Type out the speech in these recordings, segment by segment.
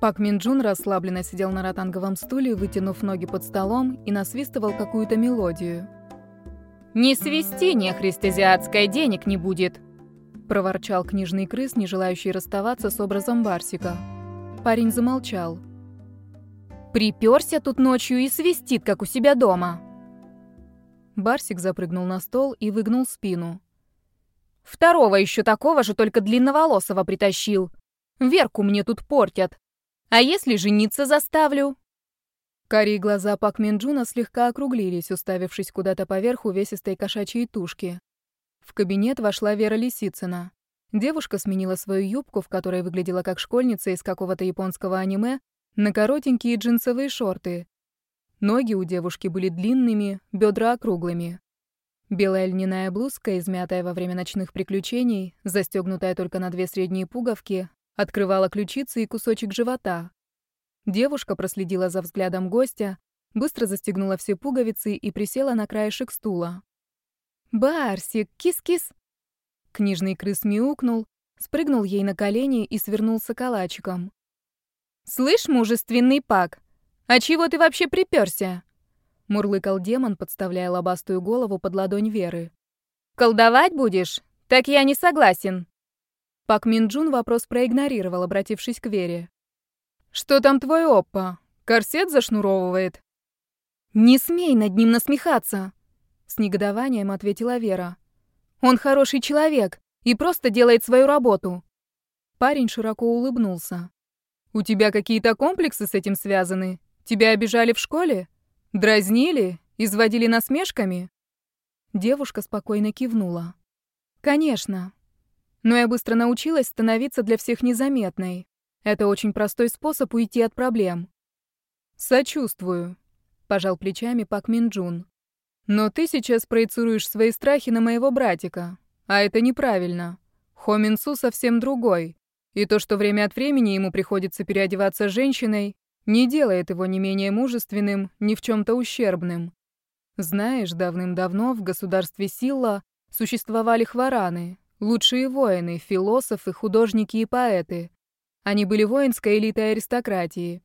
Пак Минджун расслабленно сидел на ротанговом стуле, вытянув ноги под столом и насвистывал какую-то мелодию. «Не свисти, нехрист азиатская, денег не будет!» проворчал книжный крыс, не желающий расставаться с образом Барсика. Парень замолчал. «Припёрся тут ночью и свистит, как у себя дома!» Барсик запрыгнул на стол и выгнул спину. «Второго еще такого же, только длинноволосого притащил. Верку мне тут портят. А если жениться заставлю?» Карие глаза Пак Минджуна слегка округлились, уставившись куда-то поверх увесистой кошачьей тушки. В кабинет вошла Вера Лисицына. Девушка сменила свою юбку, в которой выглядела как школьница из какого-то японского аниме, на коротенькие джинсовые шорты. Ноги у девушки были длинными, бедра округлыми. Белая льняная блузка, измятая во время ночных приключений, застегнутая только на две средние пуговки, открывала ключицы и кусочек живота. Девушка проследила за взглядом гостя, быстро застегнула все пуговицы и присела на краешек стула. «Барсик, кис-кис!» Книжный крыс мяукнул, спрыгнул ей на колени и свернулся калачиком. «Слышь, мужественный пак, а чего ты вообще припёрся?» Мурлыкал демон, подставляя лобастую голову под ладонь Веры. «Колдовать будешь? Так я не согласен!» Пак Минджун вопрос проигнорировал, обратившись к Вере. «Что там твой оппа? Корсет зашнуровывает?» «Не смей над ним насмехаться!» С негодованием ответила Вера. «Он хороший человек и просто делает свою работу». Парень широко улыбнулся. «У тебя какие-то комплексы с этим связаны? Тебя обижали в школе? Дразнили? Изводили насмешками?» Девушка спокойно кивнула. «Конечно. Но я быстро научилась становиться для всех незаметной. Это очень простой способ уйти от проблем». «Сочувствую», — пожал плечами Пак Минджун. Но ты сейчас проецируешь свои страхи на моего братика. А это неправильно. Хо Минсу совсем другой. И то, что время от времени ему приходится переодеваться женщиной, не делает его не менее мужественным, ни в чем-то ущербным. Знаешь, давным-давно в государстве Силла существовали хвараны, лучшие воины, философы, художники и поэты. Они были воинской элитой аристократии.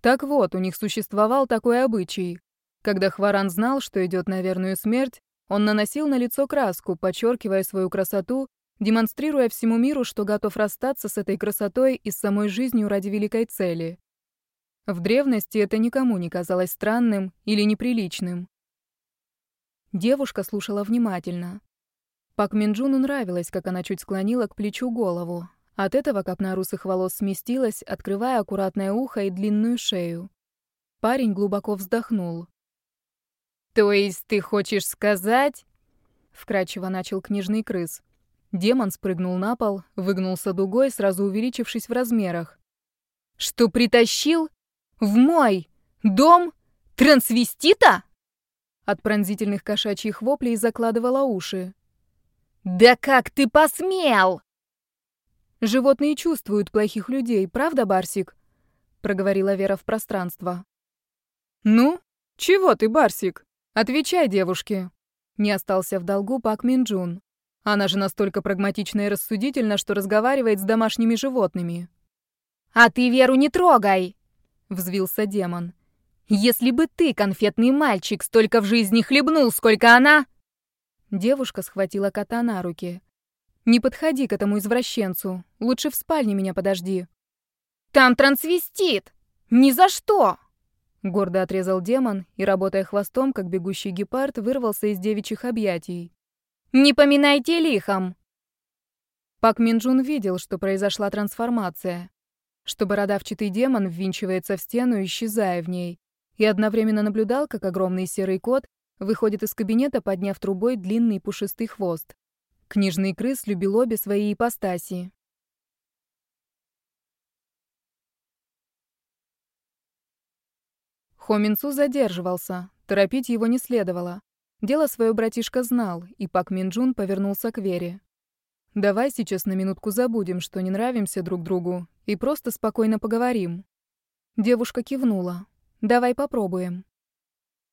Так вот, у них существовал такой обычай когда Хваран знал, что идет на верную смерть, он наносил на лицо краску, подчеркивая свою красоту, демонстрируя всему миру, что готов расстаться с этой красотой и с самой жизнью ради великой цели. В древности это никому не казалось странным или неприличным. Девушка слушала внимательно. Пак Минджуну нравилось, как она чуть склонила к плечу голову. От этого копна русых волос сместилась, открывая аккуратное ухо и длинную шею. Парень глубоко вздохнул. «То есть ты хочешь сказать...» Вкрадчиво начал книжный крыс. Демон спрыгнул на пол, выгнулся дугой, сразу увеличившись в размерах. «Что притащил? В мой дом трансвестита?» От пронзительных кошачьих воплей закладывала уши. «Да как ты посмел?» «Животные чувствуют плохих людей, правда, Барсик?» — проговорила Вера в пространство. «Ну, чего ты, Барсик?» «Отвечай девушке». Не остался в долгу Пак Минджун. Она же настолько прагматична и рассудительна, что разговаривает с домашними животными. «А ты Веру не трогай!» — взвился демон. «Если бы ты, конфетный мальчик, столько в жизни хлебнул, сколько она...» Девушка схватила кота на руки. «Не подходи к этому извращенцу. Лучше в спальне меня подожди». «Там трансвестит! Ни за что!» Гордо отрезал демон и, работая хвостом, как бегущий гепард, вырвался из девичьих объятий. «Не поминайте лихом!» Пак Минджун видел, что произошла трансформация, что бородавчатый демон ввинчивается в стену, исчезая в ней, и одновременно наблюдал, как огромный серый кот выходит из кабинета, подняв трубой длинный пушистый хвост. Книжный крыс любил обе свои ипостаси. Хоминцу задерживался, торопить его не следовало. Дело свое братишка знал, и Пак Минджун повернулся к Вере. «Давай сейчас на минутку забудем, что не нравимся друг другу, и просто спокойно поговорим». Девушка кивнула. «Давай попробуем».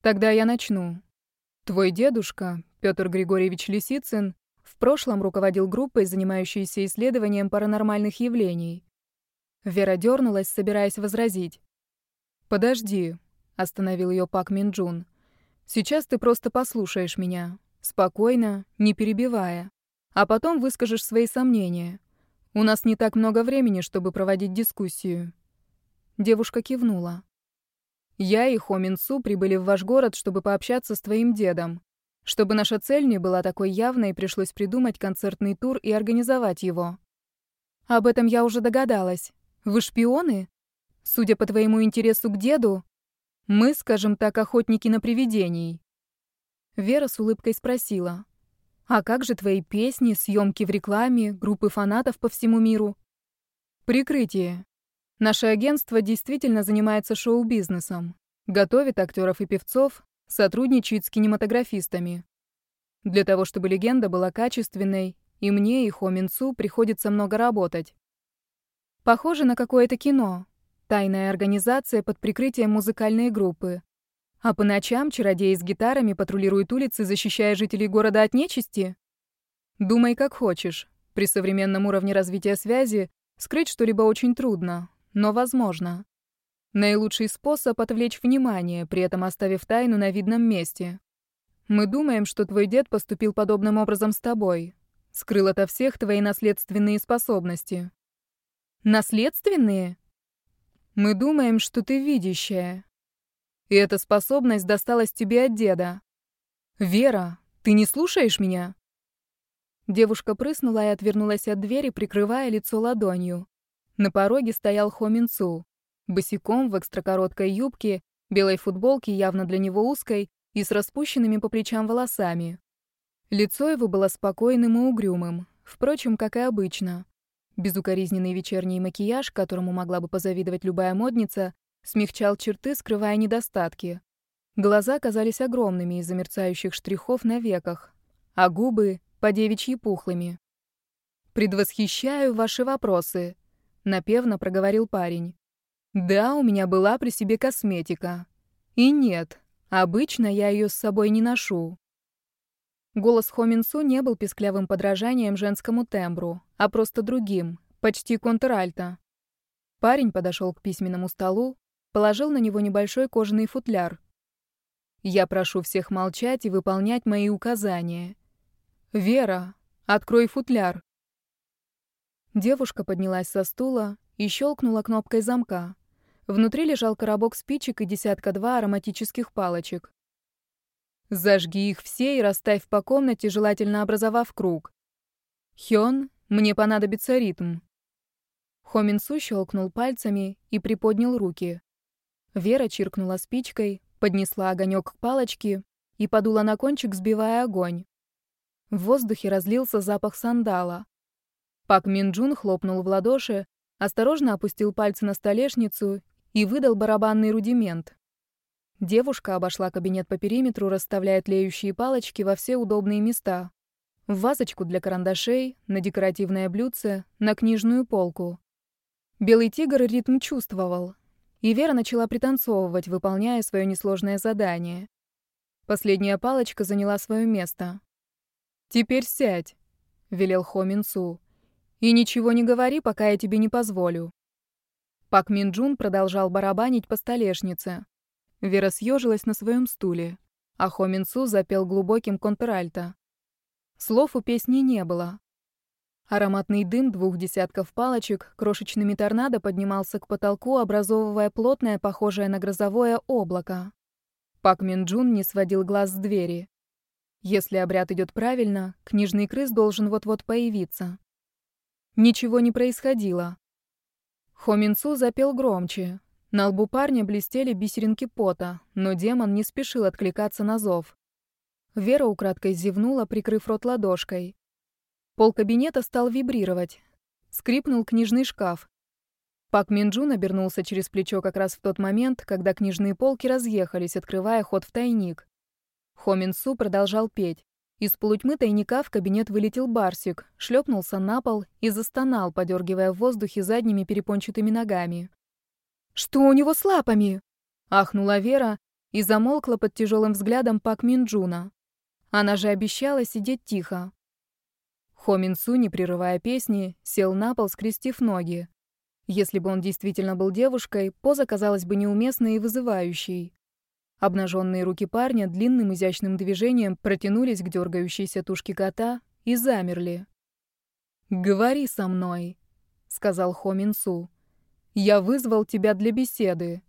«Тогда я начну. Твой дедушка, Петр Григорьевич Лисицын, в прошлом руководил группой, занимающейся исследованием паранормальных явлений. Вера дернулась, собираясь возразить. «Подожди», — остановил ее Пак Минджун. «Сейчас ты просто послушаешь меня, спокойно, не перебивая, а потом выскажешь свои сомнения. У нас не так много времени, чтобы проводить дискуссию». Девушка кивнула. «Я и Хо Минсу прибыли в ваш город, чтобы пообщаться с твоим дедом. Чтобы наша цель не была такой явной, пришлось придумать концертный тур и организовать его. Об этом я уже догадалась. Вы шпионы? Судя по твоему интересу к деду, мы, скажем так, охотники на привидений. Вера с улыбкой спросила. А как же твои песни, съемки в рекламе, группы фанатов по всему миру? Прикрытие. Наше агентство действительно занимается шоу-бизнесом. Готовит актеров и певцов, сотрудничает с кинематографистами. Для того, чтобы легенда была качественной, и мне, и Хо Минцу приходится много работать. Похоже на какое-то кино. Тайная организация под прикрытием музыкальной группы. А по ночам чародеи с гитарами патрулируют улицы, защищая жителей города от нечисти? Думай, как хочешь. При современном уровне развития связи скрыть что-либо очень трудно, но возможно. Наилучший способ — отвлечь внимание, при этом оставив тайну на видном месте. Мы думаем, что твой дед поступил подобным образом с тобой. Скрыл ото всех твои наследственные способности. Наследственные? Мы думаем, что ты видящая. И эта способность досталась тебе от деда. Вера, ты не слушаешь меня? Девушка прыснула и отвернулась от двери, прикрывая лицо ладонью. На пороге стоял Хо Минцу, босиком в экстракороткой юбке, белой футболке, явно для него узкой, и с распущенными по плечам волосами. Лицо его было спокойным и угрюмым, впрочем, как и обычно. Безукоризненный вечерний макияж, которому могла бы позавидовать любая модница, смягчал черты, скрывая недостатки. Глаза казались огромными из-за мерцающих штрихов на веках, а губы — по девичьи пухлыми. «Предвосхищаю ваши вопросы», — напевно проговорил парень. «Да, у меня была при себе косметика. И нет, обычно я ее с собой не ношу. Голос Хоминсу не был писклявым подражанием женскому тембру, а просто другим, почти контральто. Парень подошел к письменному столу, положил на него небольшой кожаный футляр. «Я прошу всех молчать и выполнять мои указания. Вера, открой футляр». Девушка поднялась со стула и щелкнула кнопкой замка. Внутри лежал коробок спичек и десятка-два ароматических палочек. Зажги их все и расставь по комнате, желательно образовав круг. Хён, мне понадобится ритм. Хоминсу щелкнул пальцами и приподнял руки. Вера чиркнула спичкой, поднесла огонек к палочке и подула на кончик, сбивая огонь. В воздухе разлился запах сандала. Пак Минджун хлопнул в ладоши, осторожно опустил пальцы на столешницу и выдал барабанный рудимент. Девушка обошла кабинет по периметру, расставляя тлеющие палочки во все удобные места. В вазочку для карандашей, на декоративное блюдце, на книжную полку. Белый тигр ритм чувствовал. И Вера начала пританцовывать, выполняя свое несложное задание. Последняя палочка заняла свое место. «Теперь сядь», — велел Хо Минсу. «И ничего не говори, пока я тебе не позволю». Пак Минджун продолжал барабанить по столешнице. Вера съежилась на своем стуле, а Хоминсу запел глубоким контральто. Слов у песни не было. Ароматный дым двух десятков палочек крошечными торнадо поднимался к потолку, образовывая плотное, похожее на грозовое облако. Пак Минджун не сводил глаз с двери. Если обряд идет правильно, книжный крыс должен вот-вот появиться. Ничего не происходило. Хоминсу запел громче, на лбу парня блестели бисеринки пота, но демон не спешил откликаться на зов. Вера украдкой зевнула, прикрыв рот ладошкой. Пол кабинета стал вибрировать. Скрипнул книжный шкаф. Пак Минджун обернулся через плечо как раз в тот момент, когда книжные полки разъехались, открывая ход в тайник. Хо Мин Су продолжал петь. Из полутьмы тайника в кабинет вылетел барсик, шлепнулся на пол и застонал, подергивая в воздухе задними перепончатыми ногами. «Что у него с лапами?» — ахнула Вера и замолкла под тяжелым взглядом Пак Минджуна. Она же обещала сидеть тихо. Хо Минсу, не прерывая песни, сел на пол, скрестив ноги. Если бы он действительно был девушкой, поза казалась бы неуместной и вызывающей. Обнаженные руки парня длинным изящным движением протянулись к дергающейся тушке кота и замерли. «Говори со мной», — сказал Хо Минсу. «Я вызвал тебя для беседы».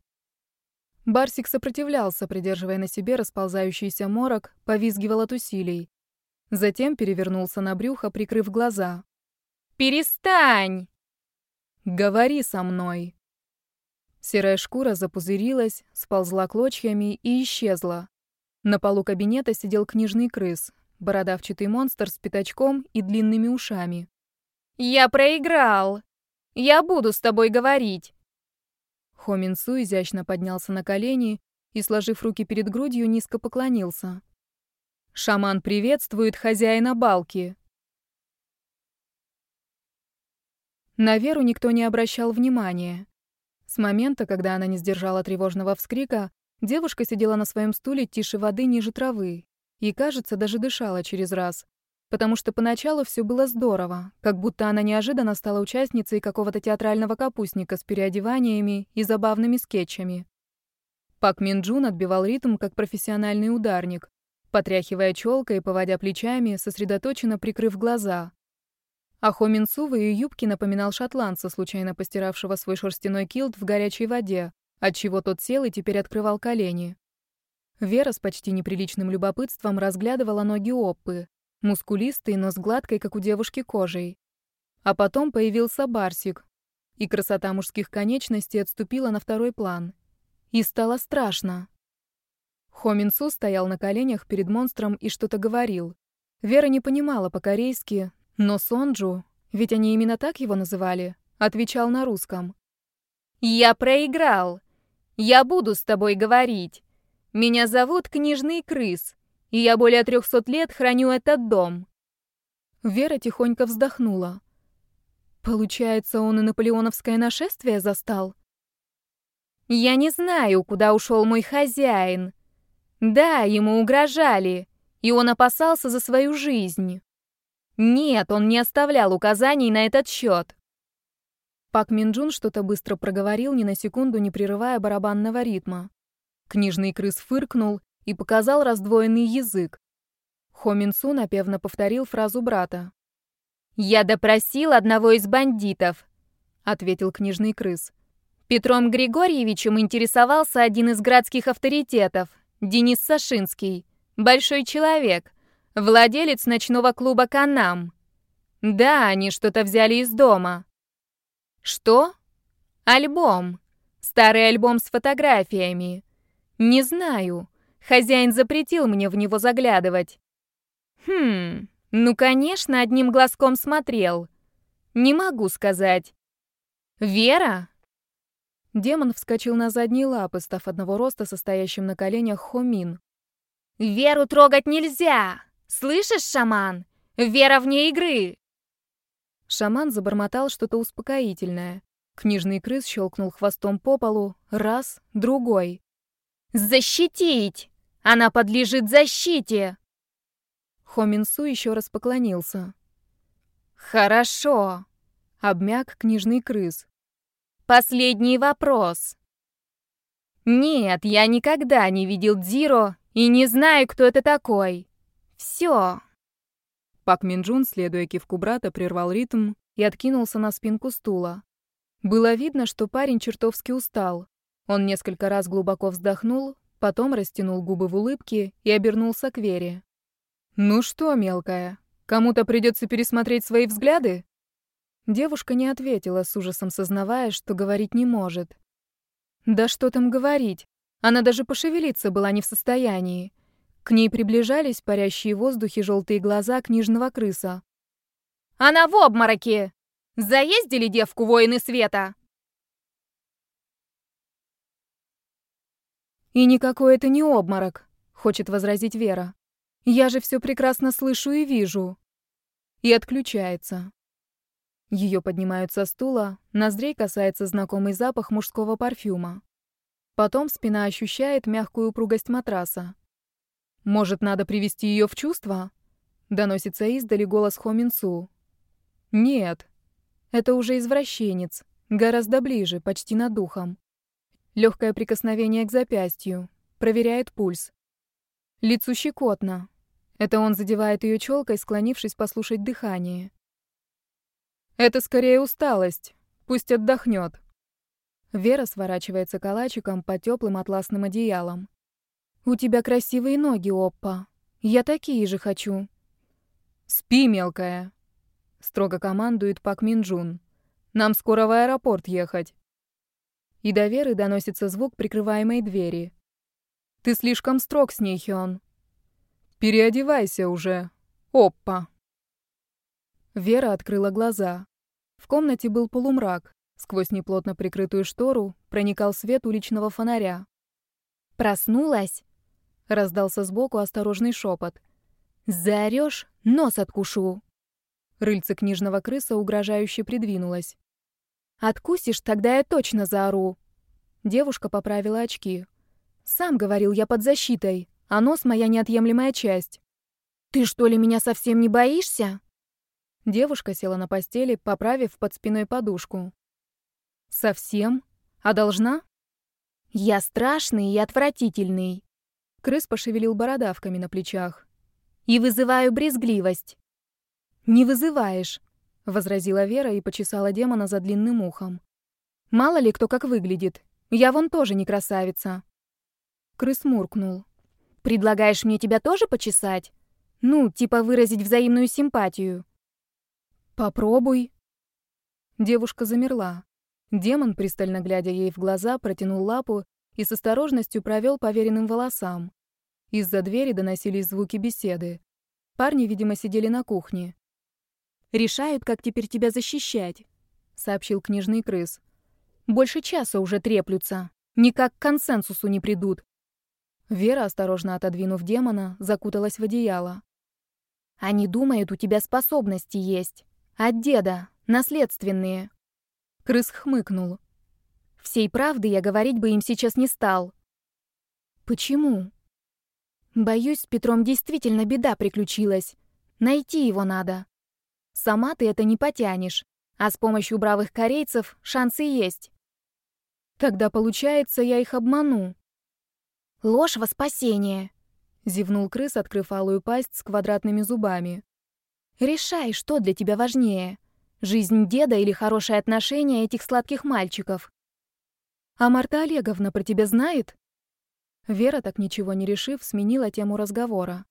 Барсик сопротивлялся, придерживая на себе расползающийся морок, повизгивал от усилий. Затем перевернулся на брюхо, прикрыв глаза. «Перестань!» «Говори со мной!» Серая шкура запузырилась, сползла клочьями и исчезла. На полу кабинета сидел книжный крыс, бородавчатый монстр с пятачком и длинными ушами. «Я проиграл! Я буду с тобой говорить!» Хоминсу изящно поднялся на колени и, сложив руки перед грудью, низко поклонился. Шаман приветствует хозяина балки. На Веру никто не обращал внимания. С момента, когда она не сдержала тревожного вскрика, девушка сидела на своем стуле тише воды ниже травы и, кажется, даже дышала через раз. Потому что поначалу все было здорово, как будто она неожиданно стала участницей какого-то театрального капустника с переодеваниями и забавными скетчами. Пак Минджун отбивал ритм как профессиональный ударник, потряхивая челкой и поводя плечами, сосредоточенно прикрыв глаза. А Хоминсу в ее юбке напоминал шотландца, случайно постиравшего свой шерстяной килт в горячей воде, отчего тот сел и теперь открывал колени. Вера с почти неприличным любопытством разглядывала ноги Оппы, мускулистые, но с гладкой, как у девушки, кожей. А потом появился Барсик, и красота мужских конечностей отступила на второй план. И стало страшно. Хоминсу стоял на коленях перед монстром и что-то говорил. Вера не понимала по-корейски, но Сонджу, ведь они именно так его называли, отвечал на русском. «Я проиграл. Я буду с тобой говорить. Меня зовут Книжный Крыс, и я более трехсот лет храню этот дом». Вера тихонько вздохнула. Получается, он и наполеоновское нашествие застал? Я не знаю, куда ушел мой хозяин, да, ему угрожали, и он опасался за свою жизнь. Нет, он не оставлял указаний на этот счет. Пак Минджун что-то быстро проговорил, ни на секунду не прерывая барабанного ритма. Книжный крыс фыркнул и показал раздвоенный язык. Хо Минсу напевно повторил фразу брата. «Я допросил одного из бандитов», — ответил книжный крыс. Петром Григорьевичем интересовался один из градских авторитетов, Денис Сашинский. Большой человек. Владелец ночного клуба «Канам». Да, они что-то взяли из дома. Что? Альбом. Старый альбом с фотографиями. Не знаю. Хозяин запретил мне в него заглядывать. Хм, ну, конечно, одним глазком смотрел. Не могу сказать. Вера? Демон вскочил на задние лапы, став одного роста состоящим на коленях Хомин. «Веру трогать нельзя! Слышишь, шаман? Вера вне игры!» Шаман забормотал что-то успокоительное. Книжный крыс щелкнул хвостом по полу. Раз, другой. «Защитить! Она подлежит защите!» Хоминсу еще раз поклонился. «Хорошо!» — обмяк книжный крыс. Последний вопрос. Нет, я никогда не видел Дзиро и не знаю, кто это такой. Все. Пак Минджун, следуя кивку брата, прервал ритм и откинулся на спинку стула. Было видно, что парень чертовски устал. Он несколько раз глубоко вздохнул, потом растянул губы в улыбке и обернулся к Вере. «Ну что, мелкая, кому-то придется пересмотреть свои взгляды?» Девушка не ответила, с ужасом сознавая, что говорить не может. Да что там говорить? Она даже пошевелиться была не в состоянии. К ней приближались парящие в воздухе желтые глаза книжного крыса. «Она в обмороке! Заездили девку воины света!» «И никакой это не обморок», — хочет возразить Вера. «Я же все прекрасно слышу и вижу». И отключается. Ее поднимают со стула, ноздрей касается знакомый запах мужского парфюма. Потом спина ощущает мягкую упругость матраса. «Может, надо привести ее в чувство?» Доносится издали голос Хоминсу. «Нет, это уже извращенец, Гораздо ближе, почти над духом. Легкое прикосновение к запястью. Проверяет пульс. Лицу щекотно. Это он задевает ее челкой, склонившись послушать дыхание. Это скорее усталость. Пусть отдохнет. Вера сворачивается калачиком под теплым атласным одеялом. «У тебя красивые ноги, Оппа. Я такие же хочу». «Спи, мелкая», — строго командует Пак Минджун. «Нам скоро в аэропорт ехать». И до Веры доносится звук прикрываемой двери. «Ты слишком строг с ней, Хён». «Переодевайся уже. Оппа». Вера открыла глаза. В комнате был полумрак. Сквозь неплотно прикрытую штору проникал свет уличного фонаря. «Проснулась?» — раздался сбоку осторожный шепот. «Заорёшь, нос откушу!» Рыльце книжного крыса угрожающе придвинулось. «Откусишь, тогда я точно заору!» Девушка поправила очки. «Сам говорил, я под защитой, а нос — моя неотъемлемая часть. Ты что ли меня совсем не боишься?» Девушка села на постели, поправив под спиной подушку. «Совсем? А должна?» «Я страшный и отвратительный». Крыс пошевелил бородавками на плечах и вызываю брезгливость». «Не вызываешь», — возразила Вера и почесала демона за длинным ухом. «Мало ли кто как выглядит. Я вон тоже не красавица». Крыс муркнул. «Предлагаешь мне тебя тоже почесать? Ну, типа выразить взаимную симпатию?» «Попробуй». Девушка замерла. Демон, пристально глядя ей в глаза, протянул лапу и с осторожностью провел по веренным волосам. Из-за двери доносились звуки беседы. Парни, видимо, сидели на кухне. «Решают, как теперь тебя защищать», — сообщил книжный крыс. «Больше часа уже треплются. Никак к консенсусу не придут». Вера, осторожно отодвинув демона, закуталась в одеяло. «Они думают, у тебя способности есть. От деда. Наследственные». Крыс хмыкнул. «Всей правды я говорить бы им сейчас не стал». «Почему?» Боюсь, с Петром действительно беда приключилась. Найти его надо. Сама ты это не потянешь, а с помощью бравых корейцев шансы есть. Тогда получается, я их обману. Ложь во спасение. Зевнул крыс, открыв алую пасть с квадратными зубами. Решай, что для тебя важнее. Жизнь деда или хорошие отношения этих сладких мальчиков. А Марта Олеговна про тебя знает? Вера, так ничего не решив, сменила тему разговора.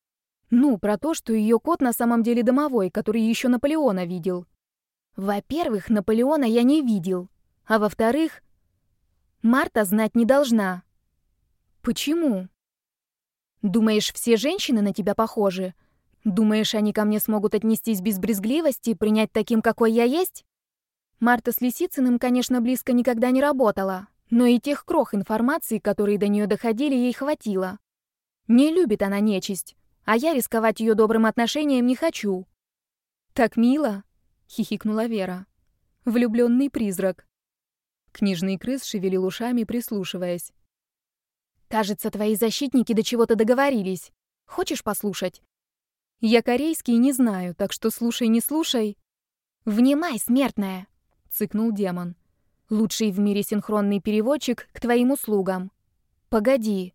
Ну, про то, что ее кот на самом деле домовой, который еще Наполеона видел. Во-первых, Наполеона я не видел. А во-вторых, Марта знать не должна. Почему? Думаешь, все женщины на тебя похожи? Думаешь, они ко мне смогут отнестись без брезгливости принять таким, какой я есть? Марта с Лисицыным, конечно, близко никогда не работала, но и тех крох информации, которые до нее доходили, ей хватило. Не любит она нечисть, а я рисковать ее добрым отношением не хочу. «Так мило!» — хихикнула Вера. Влюбленный призрак. Книжный крыс шевелил ушами, прислушиваясь. «Кажется, твои защитники до чего-то договорились. Хочешь послушать?» «Я корейский не знаю, так что слушай, не слушай». «Внимай, смертная!» — цыкнул демон. Лучший в мире синхронный переводчик к твоим услугам. Погоди.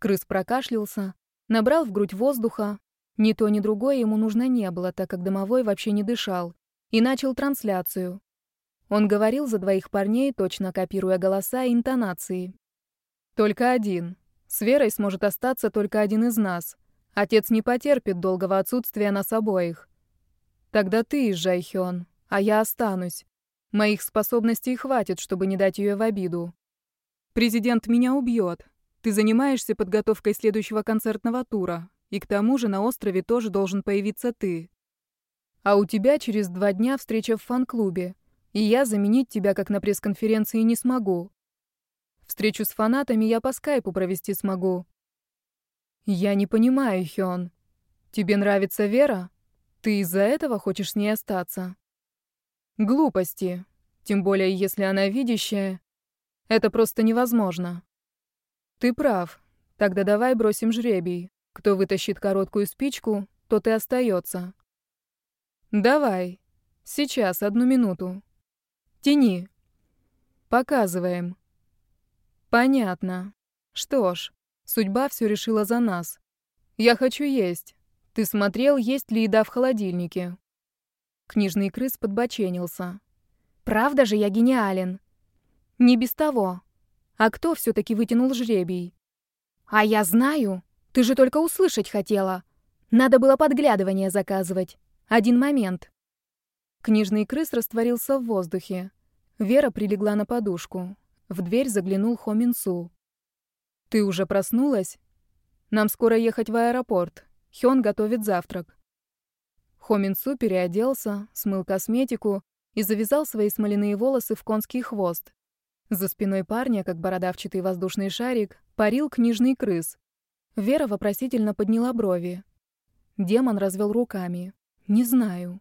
Крыс прокашлялся, набрал в грудь воздуха. Ни то, ни другое ему нужно не было, так как домовой вообще не дышал, и начал трансляцию. Он говорил за двоих парней, точно копируя голоса и интонации. «Только один. С Верой сможет остаться только один из нас. Отец не потерпит долгого отсутствия нас обоих. Тогда ты езжай, Хён, а я останусь. Моих способностей хватит, чтобы не дать ее в обиду. Президент меня убьет. Ты занимаешься подготовкой следующего концертного тура, и к тому же на острове тоже должен появиться ты. А у тебя через два дня встреча в фан-клубе, и я заменить тебя как на пресс-конференции не смогу. Встречу с фанатами я по скайпу провести смогу. Я не понимаю, Хён. Тебе нравится Вера? Ты из-за этого хочешь с ней остаться? Глупости. Тем более, если она видящая. Это просто невозможно. Ты прав. Тогда давай бросим жребий. Кто вытащит короткую спичку, тот и остается. Давай. Сейчас, одну минуту. Тяни. Показываем. Понятно. Что ж, судьба все решила за нас. Я хочу есть. Ты смотрел, есть ли еда в холодильнике? Книжный крыс подбоченился. Правда же я гениален? Не без того. А кто все таки вытянул жребий? А я знаю. Ты же только услышать хотела. Надо было подглядывание заказывать. Один момент. Книжный крыс растворился в воздухе. Вера прилегла на подушку. В дверь заглянул Хо Минсу. «Ты уже проснулась? Нам скоро ехать в аэропорт. Хён готовит завтрак». Хо Минсу переоделся, смыл косметику и завязал свои смоляные волосы в конский хвост. За спиной парня, как бородавчатый воздушный шарик, парил книжный крыс. Вера вопросительно подняла брови. Демон развел руками. «Не знаю».